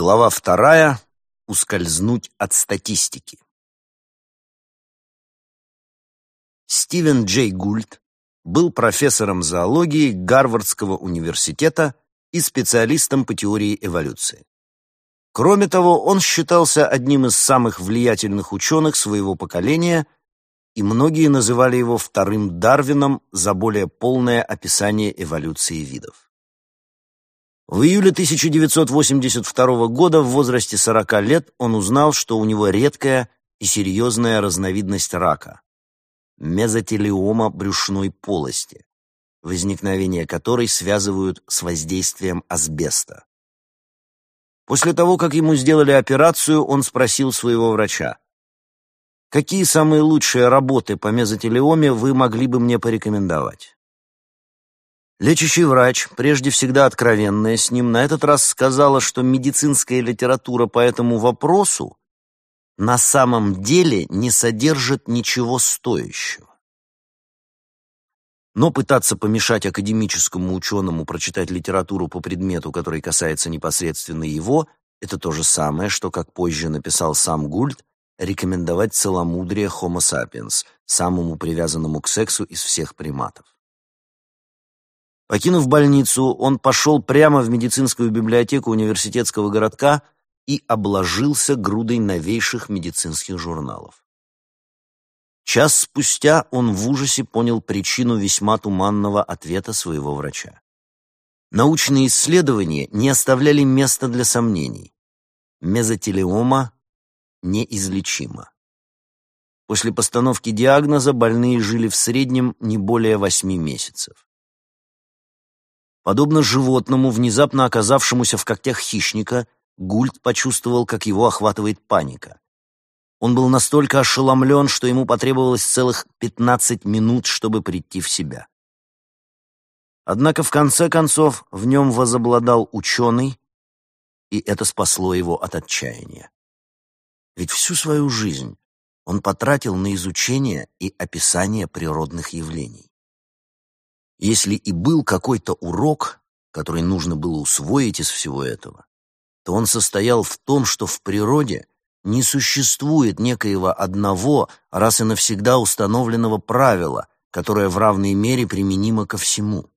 Глава вторая. Ускользнуть от статистики. Стивен Джей Гульд был профессором зоологии Гарвардского университета и специалистом по теории эволюции. Кроме того, он считался одним из самых влиятельных ученых своего поколения, и многие называли его вторым Дарвином за более полное описание эволюции видов. В июле 1982 года в возрасте 40 лет он узнал, что у него редкая и серьезная разновидность рака – мезотелиома брюшной полости, возникновение которой связывают с воздействием асбеста. После того, как ему сделали операцию, он спросил своего врача, «Какие самые лучшие работы по мезотелиоме вы могли бы мне порекомендовать?» Лечащий врач, прежде всегда откровенная с ним, на этот раз сказала, что медицинская литература по этому вопросу на самом деле не содержит ничего стоящего. Но пытаться помешать академическому ученому прочитать литературу по предмету, который касается непосредственно его, это то же самое, что, как позже написал сам Гульд, рекомендовать целомудрие Homo sapiens, самому привязанному к сексу из всех приматов. Покинув больницу, он пошел прямо в медицинскую библиотеку университетского городка и обложился грудой новейших медицинских журналов. Час спустя он в ужасе понял причину весьма туманного ответа своего врача. Научные исследования не оставляли места для сомнений. Мезотелиома неизлечима. После постановки диагноза больные жили в среднем не более восьми месяцев. Подобно животному, внезапно оказавшемуся в когтях хищника, Гульт почувствовал, как его охватывает паника. Он был настолько ошеломлен, что ему потребовалось целых пятнадцать минут, чтобы прийти в себя. Однако, в конце концов, в нем возобладал ученый, и это спасло его от отчаяния. Ведь всю свою жизнь он потратил на изучение и описание природных явлений. Если и был какой-то урок, который нужно было усвоить из всего этого, то он состоял в том, что в природе не существует некоего одного, раз и навсегда установленного правила, которое в равной мере применимо ко всему.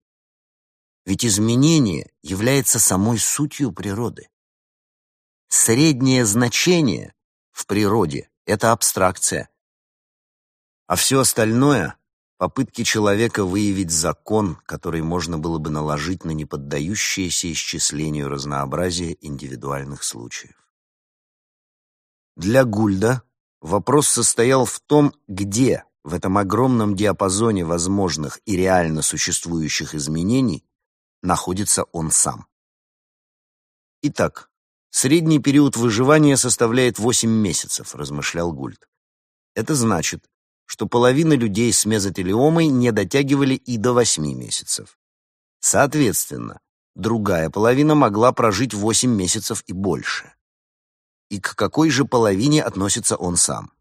Ведь изменение является самой сутью природы. Среднее значение в природе — это абстракция. А все остальное — попытки человека выявить закон, который можно было бы наложить на неподдающееся исчислению разнообразие индивидуальных случаев. Для Гульда вопрос состоял в том, где в этом огромном диапазоне возможных и реально существующих изменений находится он сам. Итак, средний период выживания составляет 8 месяцев, размышлял Гульд. Это значит, что половина людей с мезотелиомой не дотягивали и до 8 месяцев. Соответственно, другая половина могла прожить 8 месяцев и больше и к какой же половине относится он сам.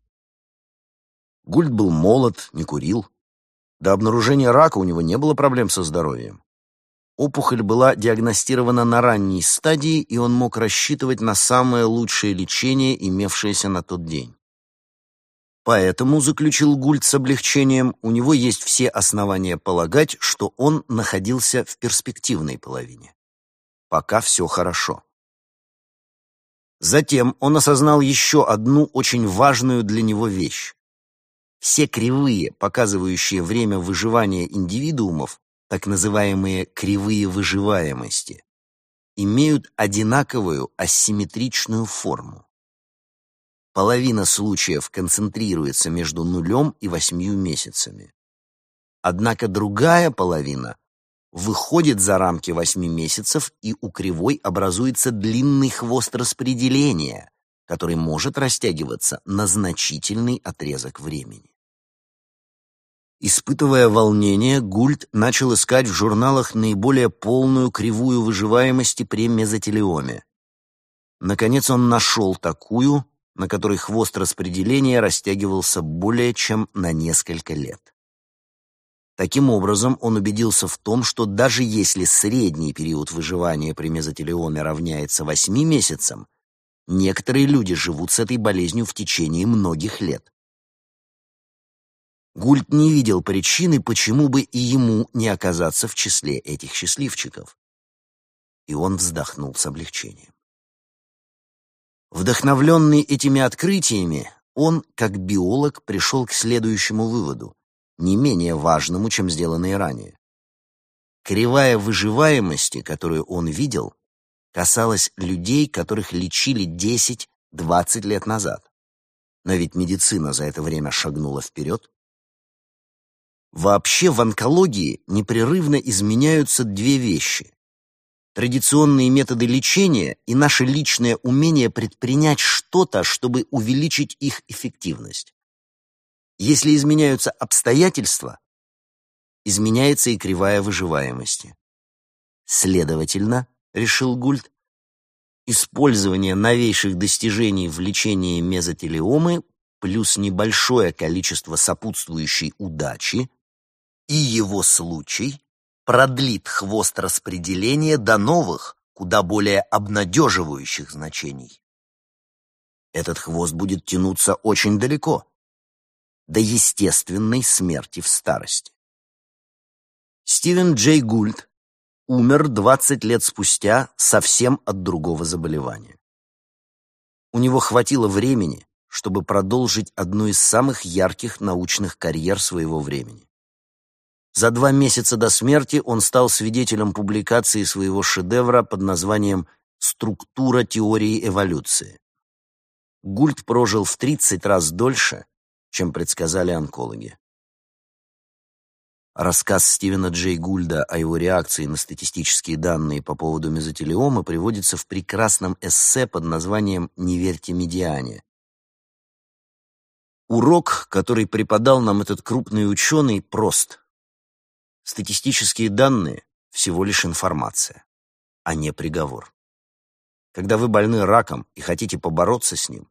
Гульд был молод, не курил. До обнаружения рака у него не было проблем со здоровьем. Опухоль была диагностирована на ранней стадии, и он мог рассчитывать на самое лучшее лечение, имевшееся на тот день. Поэтому, заключил Гульд с облегчением, у него есть все основания полагать, что он находился в перспективной половине. Пока все хорошо. Затем он осознал еще одну очень важную для него вещь. Все кривые, показывающие время выживания индивидуумов, так называемые кривые выживаемости, имеют одинаковую асимметричную форму. Половина случаев концентрируется между нулем и восьмью месяцами. Однако другая половина выходит за рамки восьми месяцев, и у кривой образуется длинный хвост распределения, который может растягиваться на значительный отрезок времени. Испытывая волнение, Гульд начал искать в журналах наиболее полную кривую выживаемости при мезотелиоме. Наконец он нашел такую, на которой хвост распределения растягивался более чем на несколько лет. Таким образом, он убедился в том, что даже если средний период выживания при мезотелиоме равняется 8 месяцам, некоторые люди живут с этой болезнью в течение многих лет. Гульт не видел причины, почему бы и ему не оказаться в числе этих счастливчиков. И он вздохнул с облегчением. Вдохновленный этими открытиями, он, как биолог, пришел к следующему выводу, не менее важному, чем сделанные ранее. Кривая выживаемости, которую он видел, касалась людей, которых лечили 10-20 лет назад. Но ведь медицина за это время шагнула вперед. Вообще в онкологии непрерывно изменяются две вещи. Традиционные методы лечения и наше личное умение предпринять что-то, чтобы увеличить их эффективность. Если изменяются обстоятельства, изменяется и кривая выживаемости. Следовательно, решил Гульт, использование новейших достижений в лечении мезотелиомы плюс небольшое количество сопутствующей удачи и его случай продлит хвост распределения до новых, куда более обнадеживающих значений. Этот хвост будет тянуться очень далеко, до естественной смерти в старости. Стивен Джей Гульд умер 20 лет спустя совсем от другого заболевания. У него хватило времени, чтобы продолжить одну из самых ярких научных карьер своего времени. За два месяца до смерти он стал свидетелем публикации своего шедевра под названием «Структура теории эволюции». Гульт прожил в 30 раз дольше, чем предсказали онкологи. Рассказ Стивена Джей Гульда о его реакции на статистические данные по поводу мезотелиома приводится в прекрасном эссе под названием «Не верьте медиане». Урок, который преподал нам этот крупный ученый, прост. Статистические данные — всего лишь информация, а не приговор. Когда вы больны раком и хотите побороться с ним,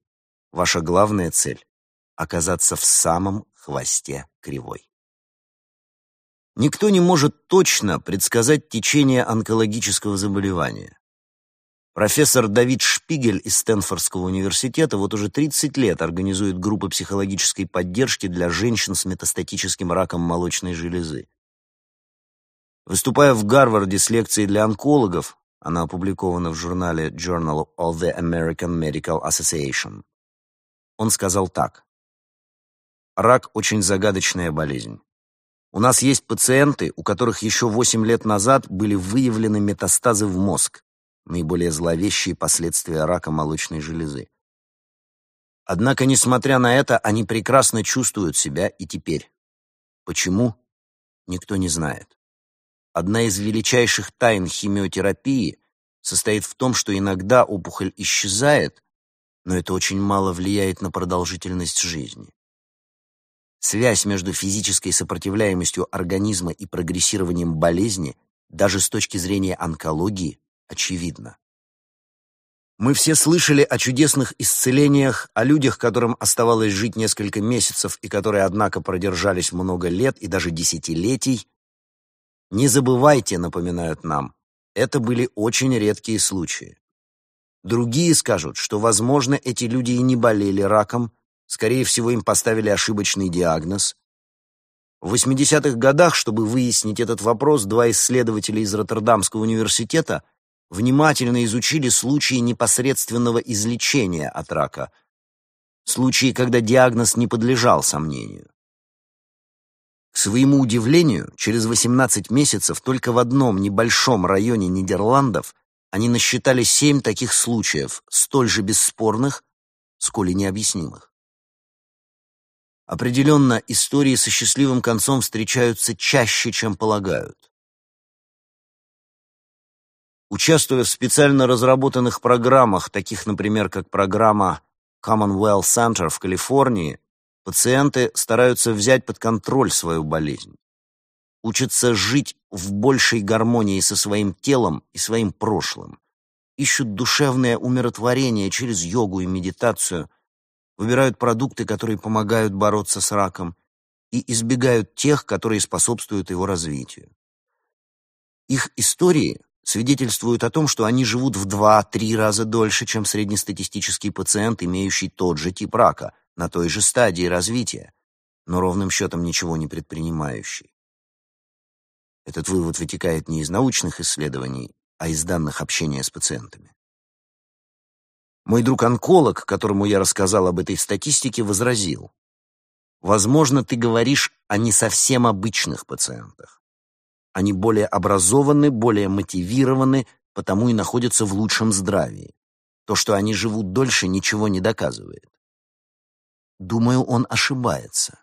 ваша главная цель — оказаться в самом хвосте кривой. Никто не может точно предсказать течение онкологического заболевания. Профессор Давид Шпигель из Стэнфордского университета вот уже 30 лет организует группы психологической поддержки для женщин с метастатическим раком молочной железы. Выступая в Гарварде с лекцией для онкологов, она опубликована в журнале Journal of the American Medical Association, он сказал так. Рак – очень загадочная болезнь. У нас есть пациенты, у которых еще 8 лет назад были выявлены метастазы в мозг, наиболее зловещие последствия рака молочной железы. Однако, несмотря на это, они прекрасно чувствуют себя и теперь. Почему? Никто не знает. Одна из величайших тайн химиотерапии состоит в том, что иногда опухоль исчезает, но это очень мало влияет на продолжительность жизни. Связь между физической сопротивляемостью организма и прогрессированием болезни, даже с точки зрения онкологии, очевидна. Мы все слышали о чудесных исцелениях, о людях, которым оставалось жить несколько месяцев и которые, однако, продержались много лет и даже десятилетий, не забывайте, напоминают нам, это были очень редкие случаи. Другие скажут, что, возможно, эти люди и не болели раком, скорее всего, им поставили ошибочный диагноз. В 80-х годах, чтобы выяснить этот вопрос, два исследователя из Роттердамского университета внимательно изучили случаи непосредственного излечения от рака, случаи, когда диагноз не подлежал сомнению. Своему удивлению, через 18 месяцев только в одном небольшом районе Нидерландов они насчитали семь таких случаев, столь же бесспорных, сколь и необъяснимых. Определенно, истории со счастливым концом встречаются чаще, чем полагают. Участвуя в специально разработанных программах, таких, например, как программа Commonwealth Center в Калифорнии, Пациенты стараются взять под контроль свою болезнь. Учатся жить в большей гармонии со своим телом и своим прошлым. Ищут душевное умиротворение через йогу и медитацию. Выбирают продукты, которые помогают бороться с раком. и избегают тех, которые способствуют его развитию. Их истории свидетельствуют о том, что они живут в 2-3 раза дольше, чем среднестатистический пациент, имеющий тот же тип рака, на той же стадии развития, но ровным счетом ничего не предпринимающий. Этот вывод вытекает не из научных исследований, а из данных общения с пациентами. Мой друг-онколог, которому я рассказал об этой статистике, возразил. Возможно, ты говоришь о не совсем обычных пациентах. Они более образованы, более мотивированы, потому и находятся в лучшем здравии. То, что они живут дольше, ничего не доказывает. Думаю, он ошибается.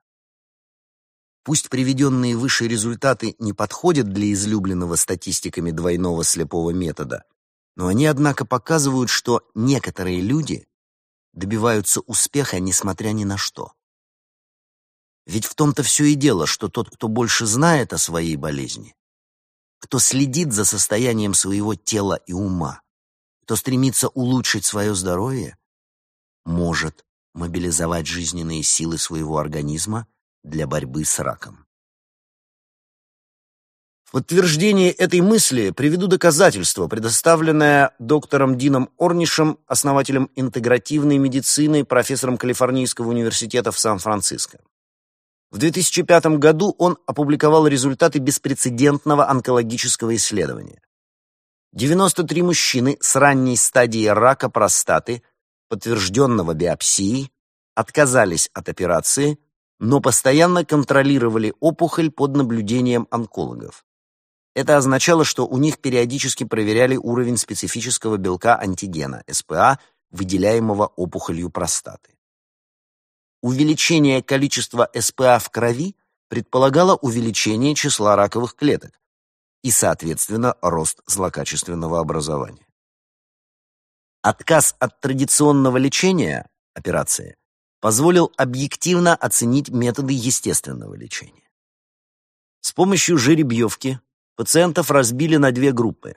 Пусть приведенные выше результаты не подходят для излюбленного статистиками двойного слепого метода, но они, однако, показывают, что некоторые люди добиваются успеха, несмотря ни на что. Ведь в том-то все и дело, что тот, кто больше знает о своей болезни, кто следит за состоянием своего тела и ума, кто стремится улучшить свое здоровье, может мобилизовать жизненные силы своего организма для борьбы с раком. В подтверждение этой мысли приведу доказательство, предоставленное доктором Дином Орнишем, основателем интегративной медицины, профессором Калифорнийского университета в Сан-Франциско. В 2005 году он опубликовал результаты беспрецедентного онкологического исследования. 93 мужчины с ранней стадией рака простаты, подтвержденного биопсией, отказались от операции, но постоянно контролировали опухоль под наблюдением онкологов. Это означало, что у них периодически проверяли уровень специфического белка антигена, СПА, выделяемого опухолью простаты. Увеличение количества СПА в крови предполагало увеличение числа раковых клеток и, соответственно, рост злокачественного образования. Отказ от традиционного лечения, операции, позволил объективно оценить методы естественного лечения. С помощью жеребьевки пациентов разбили на две группы.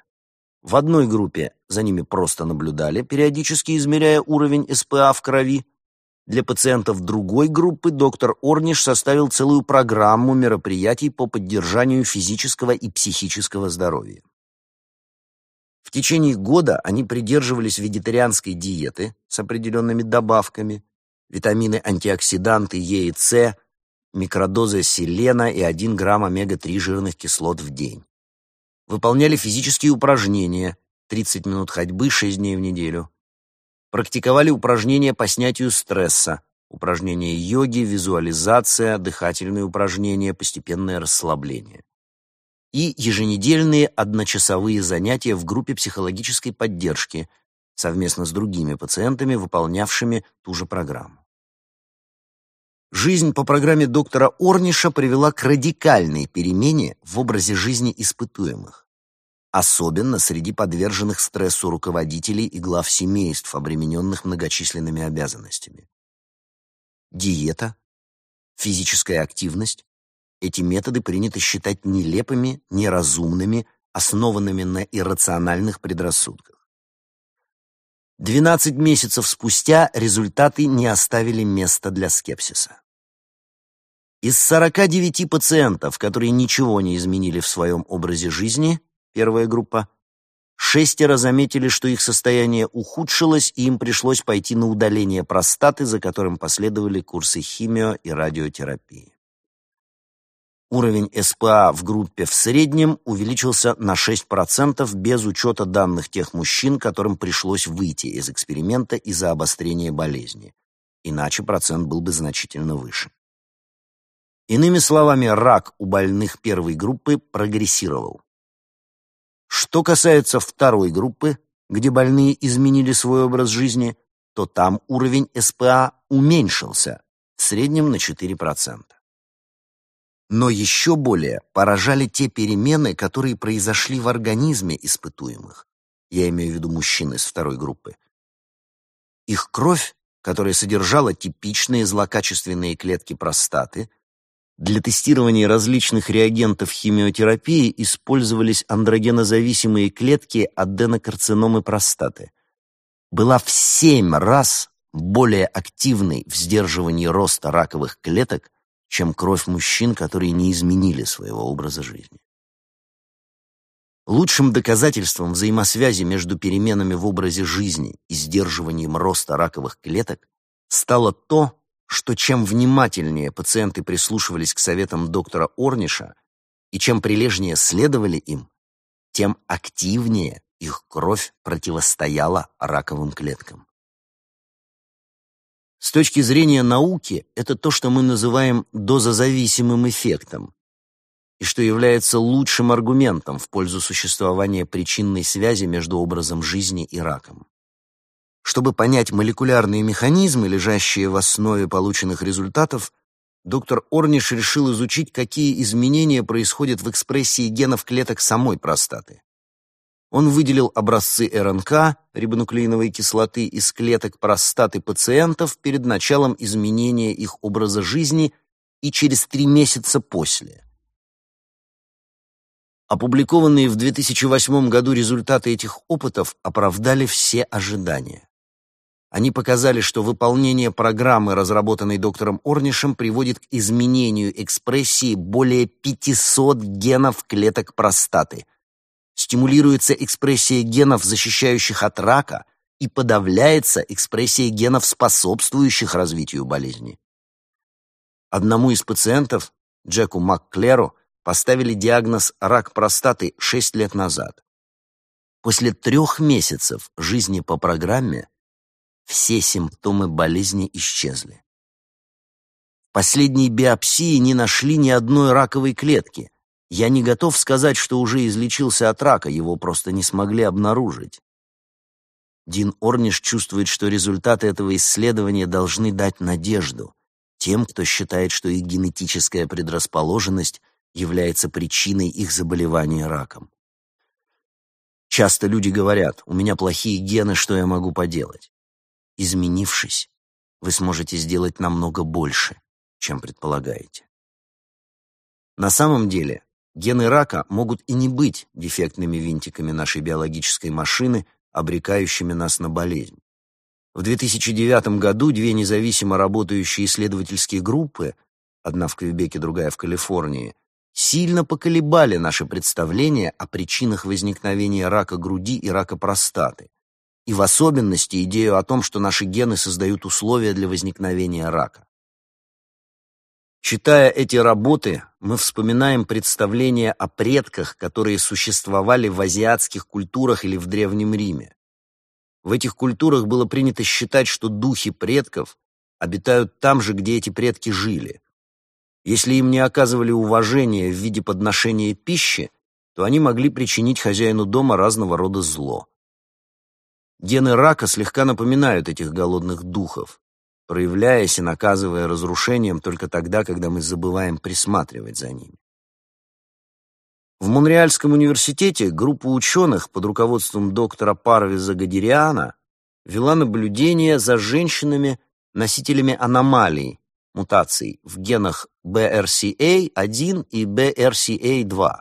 В одной группе за ними просто наблюдали, периодически измеряя уровень СПА в крови, для пациентов другой группы доктор Орниш составил целую программу мероприятий по поддержанию физического и психического здоровья. В течение года они придерживались вегетарианской диеты с определенными добавками, витамины-антиоксиданты Е и С, микродозы селена и 1 грамм омега-3 жирных кислот в день. Выполняли физические упражнения, 30 минут ходьбы 6 дней в неделю, Практиковали упражнения по снятию стресса, упражнения йоги, визуализация, дыхательные упражнения, постепенное расслабление. И еженедельные одночасовые занятия в группе психологической поддержки совместно с другими пациентами, выполнявшими ту же программу. Жизнь по программе доктора Орниша привела к радикальной перемене в образе жизни испытуемых особенно среди подверженных стрессу руководителей и глав семейств, обремененных многочисленными обязанностями. Диета, физическая активность – эти методы принято считать нелепыми, неразумными, основанными на иррациональных предрассудках. 12 месяцев спустя результаты не оставили места для скепсиса. Из 49 пациентов, которые ничего не изменили в своем образе жизни, первая группа, шестеро заметили, что их состояние ухудшилось, и им пришлось пойти на удаление простаты, за которым последовали курсы химио и радиотерапии. Уровень СПА в группе в среднем увеличился на 6% без учета данных тех мужчин, которым пришлось выйти из эксперимента из-за обострения болезни. Иначе процент был бы значительно выше. Иными словами, рак у больных первой группы прогрессировал. Что касается второй группы, где больные изменили свой образ жизни, то там уровень СПА уменьшился, в среднем на 4%. Но еще более поражали те перемены, которые произошли в организме испытуемых. Я имею в виду мужчин из второй группы. Их кровь, которая содержала типичные злокачественные клетки простаты, для тестирования различных реагентов химиотерапии использовались андрогенозависимые клетки аденокарциномы простаты. Была в семь раз более активной в сдерживании роста раковых клеток, чем кровь мужчин, которые не изменили своего образа жизни. Лучшим доказательством взаимосвязи между переменами в образе жизни и сдерживанием роста раковых клеток стало то, что чем внимательнее пациенты прислушивались к советам доктора Орниша и чем прилежнее следовали им, тем активнее их кровь противостояла раковым клеткам. С точки зрения науки, это то, что мы называем дозозависимым эффектом, и что является лучшим аргументом в пользу существования причинной связи между образом жизни и раком. Чтобы понять молекулярные механизмы, лежащие в основе полученных результатов, доктор Орниш решил изучить, какие изменения происходят в экспрессии генов клеток самой простаты. Он выделил образцы РНК, рибонуклеиновой кислоты, из клеток простаты пациентов перед началом изменения их образа жизни и через три месяца после. Опубликованные в 2008 году результаты этих опытов оправдали все ожидания. Они показали, что выполнение программы, разработанной доктором Орнишем, приводит к изменению экспрессии более 500 генов клеток простаты – стимулируется экспрессия генов, защищающих от рака, и подавляется экспрессия генов, способствующих развитию болезни. Одному из пациентов, Джеку Макклеру, поставили диагноз рак простаты 6 лет назад. После трех месяцев жизни по программе все симптомы болезни исчезли. В последней биопсии не нашли ни одной раковой клетки, я не готов сказать, что уже излечился от рака, его просто не смогли обнаружить. Дин Орниш чувствует, что результаты этого исследования должны дать надежду тем, кто считает, что их генетическая предрасположенность является причиной их заболевания раком. Часто люди говорят, у меня плохие гены, что я могу поделать? Изменившись, вы сможете сделать намного больше, чем предполагаете. На самом деле, Гены рака могут и не быть дефектными винтиками нашей биологической машины, обрекающими нас на болезнь. В 2009 году две независимо работающие исследовательские группы, одна в Квебеке, другая в Калифорнии, сильно поколебали наши представления о причинах возникновения рака груди и рака простаты, и в особенности идею о том, что наши гены создают условия для возникновения рака. Читая эти работы, мы вспоминаем представления о предках, которые существовали в азиатских культурах или в Древнем Риме. В этих культурах было принято считать, что духи предков обитают там же, где эти предки жили. Если им не оказывали уважения в виде подношения пищи, то они могли причинить хозяину дома разного рода зло. Гены рака слегка напоминают этих голодных духов проявляясь и наказывая разрушением только тогда, когда мы забываем присматривать за ними. В Монреальском университете группа ученых под руководством доктора Парвиза Гадириана вела наблюдение за женщинами, носителями аномалий, мутаций в генах BRCA1 и BRCA2,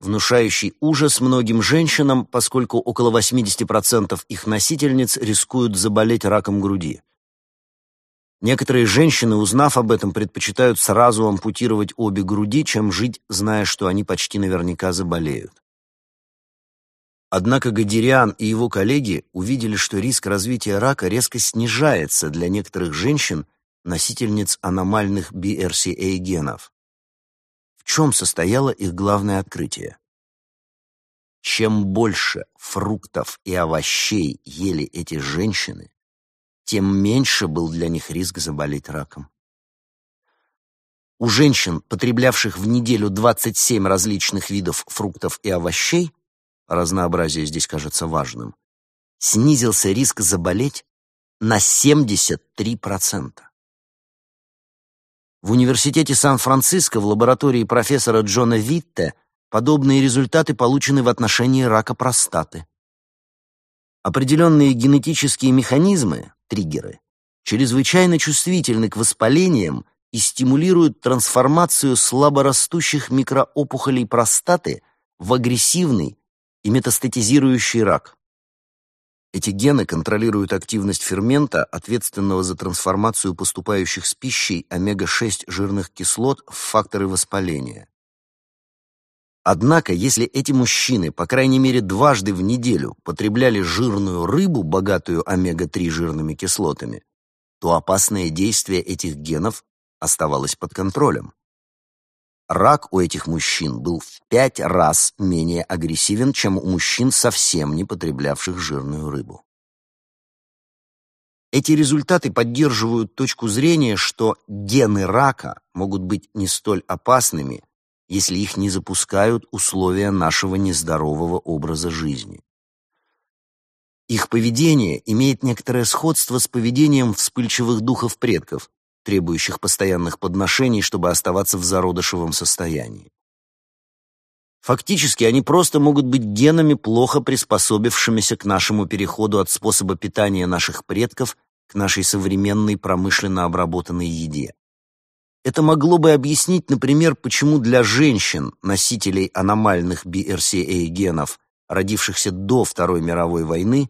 внушающий ужас многим женщинам, поскольку около 80% их носительниц рискуют заболеть раком груди. Некоторые женщины, узнав об этом, предпочитают сразу ампутировать обе груди, чем жить, зная, что они почти наверняка заболеют. Однако Гадириан и его коллеги увидели, что риск развития рака резко снижается для некоторых женщин, носительниц аномальных BRCA генов. В чем состояло их главное открытие? Чем больше фруктов и овощей ели эти женщины, тем меньше был для них риск заболеть раком. У женщин, потреблявших в неделю 27 различных видов фруктов и овощей, разнообразие здесь кажется важным, снизился риск заболеть на 73%. В университете Сан-Франциско в лаборатории профессора Джона Витте подобные результаты получены в отношении рака простаты. Определенные генетические механизмы, триггеры, чрезвычайно чувствительны к воспалениям и стимулируют трансформацию слаборастущих микроопухолей простаты в агрессивный и метастатизирующий рак. Эти гены контролируют активность фермента, ответственного за трансформацию поступающих с пищей омега-6 жирных кислот в факторы воспаления. Однако, если эти мужчины, по крайней мере, дважды в неделю потребляли жирную рыбу, богатую омега-3 жирными кислотами, то опасное действие этих генов оставалось под контролем. Рак у этих мужчин был в пять раз менее агрессивен, чем у мужчин, совсем не потреблявших жирную рыбу. Эти результаты поддерживают точку зрения, что гены рака могут быть не столь опасными, если их не запускают условия нашего нездорового образа жизни. Их поведение имеет некоторое сходство с поведением вспыльчивых духов предков, требующих постоянных подношений, чтобы оставаться в зародышевом состоянии. Фактически они просто могут быть генами, плохо приспособившимися к нашему переходу от способа питания наших предков к нашей современной промышленно обработанной еде. Это могло бы объяснить, например, почему для женщин, носителей аномальных BRCA-генов, родившихся до Второй мировой войны,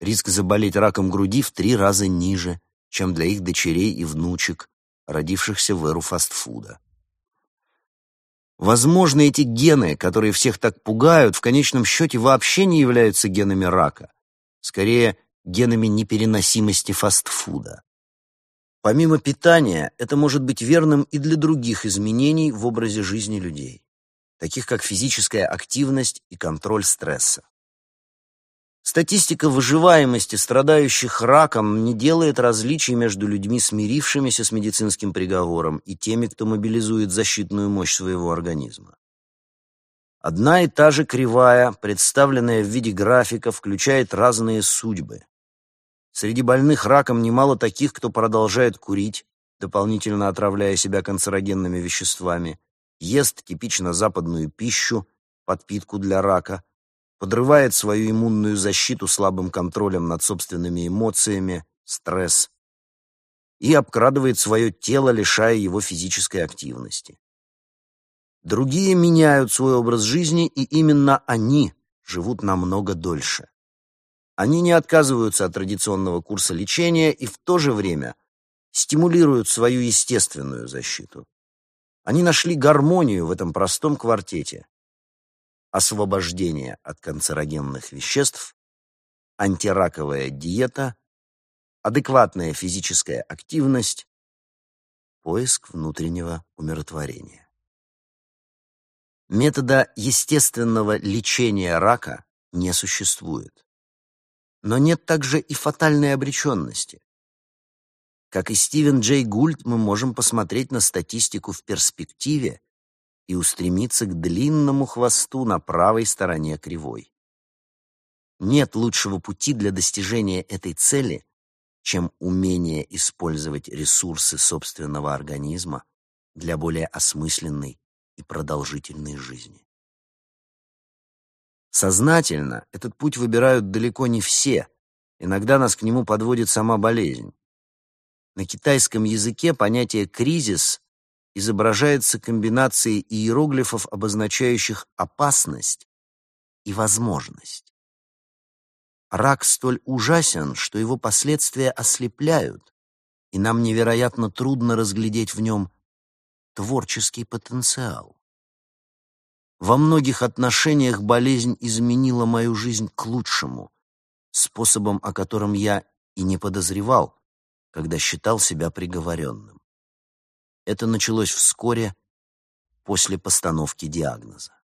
риск заболеть раком груди в три раза ниже, чем для их дочерей и внучек, родившихся в эру фастфуда. Возможно, эти гены, которые всех так пугают, в конечном счете вообще не являются генами рака, скорее генами непереносимости фастфуда. Помимо питания, это может быть верным и для других изменений в образе жизни людей, таких как физическая активность и контроль стресса. Статистика выживаемости страдающих раком не делает различий между людьми, смирившимися с медицинским приговором, и теми, кто мобилизует защитную мощь своего организма. Одна и та же кривая, представленная в виде графика, включает разные судьбы. Среди больных раком немало таких, кто продолжает курить, дополнительно отравляя себя канцерогенными веществами, ест типично западную пищу, подпитку для рака, подрывает свою иммунную защиту слабым контролем над собственными эмоциями, стресс, и обкрадывает свое тело, лишая его физической активности. Другие меняют свой образ жизни, и именно они живут намного дольше. Они не отказываются от традиционного курса лечения и в то же время стимулируют свою естественную защиту. Они нашли гармонию в этом простом квартете. Освобождение от канцерогенных веществ, антираковая диета, адекватная физическая активность, поиск внутреннего умиротворения. Метода естественного лечения рака не существует. Но нет также и фатальной обреченности. Как и Стивен Джей Гульд, мы можем посмотреть на статистику в перспективе и устремиться к длинному хвосту на правой стороне кривой. Нет лучшего пути для достижения этой цели, чем умение использовать ресурсы собственного организма для более осмысленной и продолжительной жизни. Сознательно этот путь выбирают далеко не все. Иногда нас к нему подводит сама болезнь. На китайском языке понятие «кризис» изображается комбинацией иероглифов, обозначающих опасность и возможность. Рак столь ужасен, что его последствия ослепляют, и нам невероятно трудно разглядеть в нем творческий потенциал. Во многих отношениях болезнь изменила мою жизнь к лучшему, способом, о котором я и не подозревал, когда считал себя приговоренным. Это началось вскоре после постановки диагноза.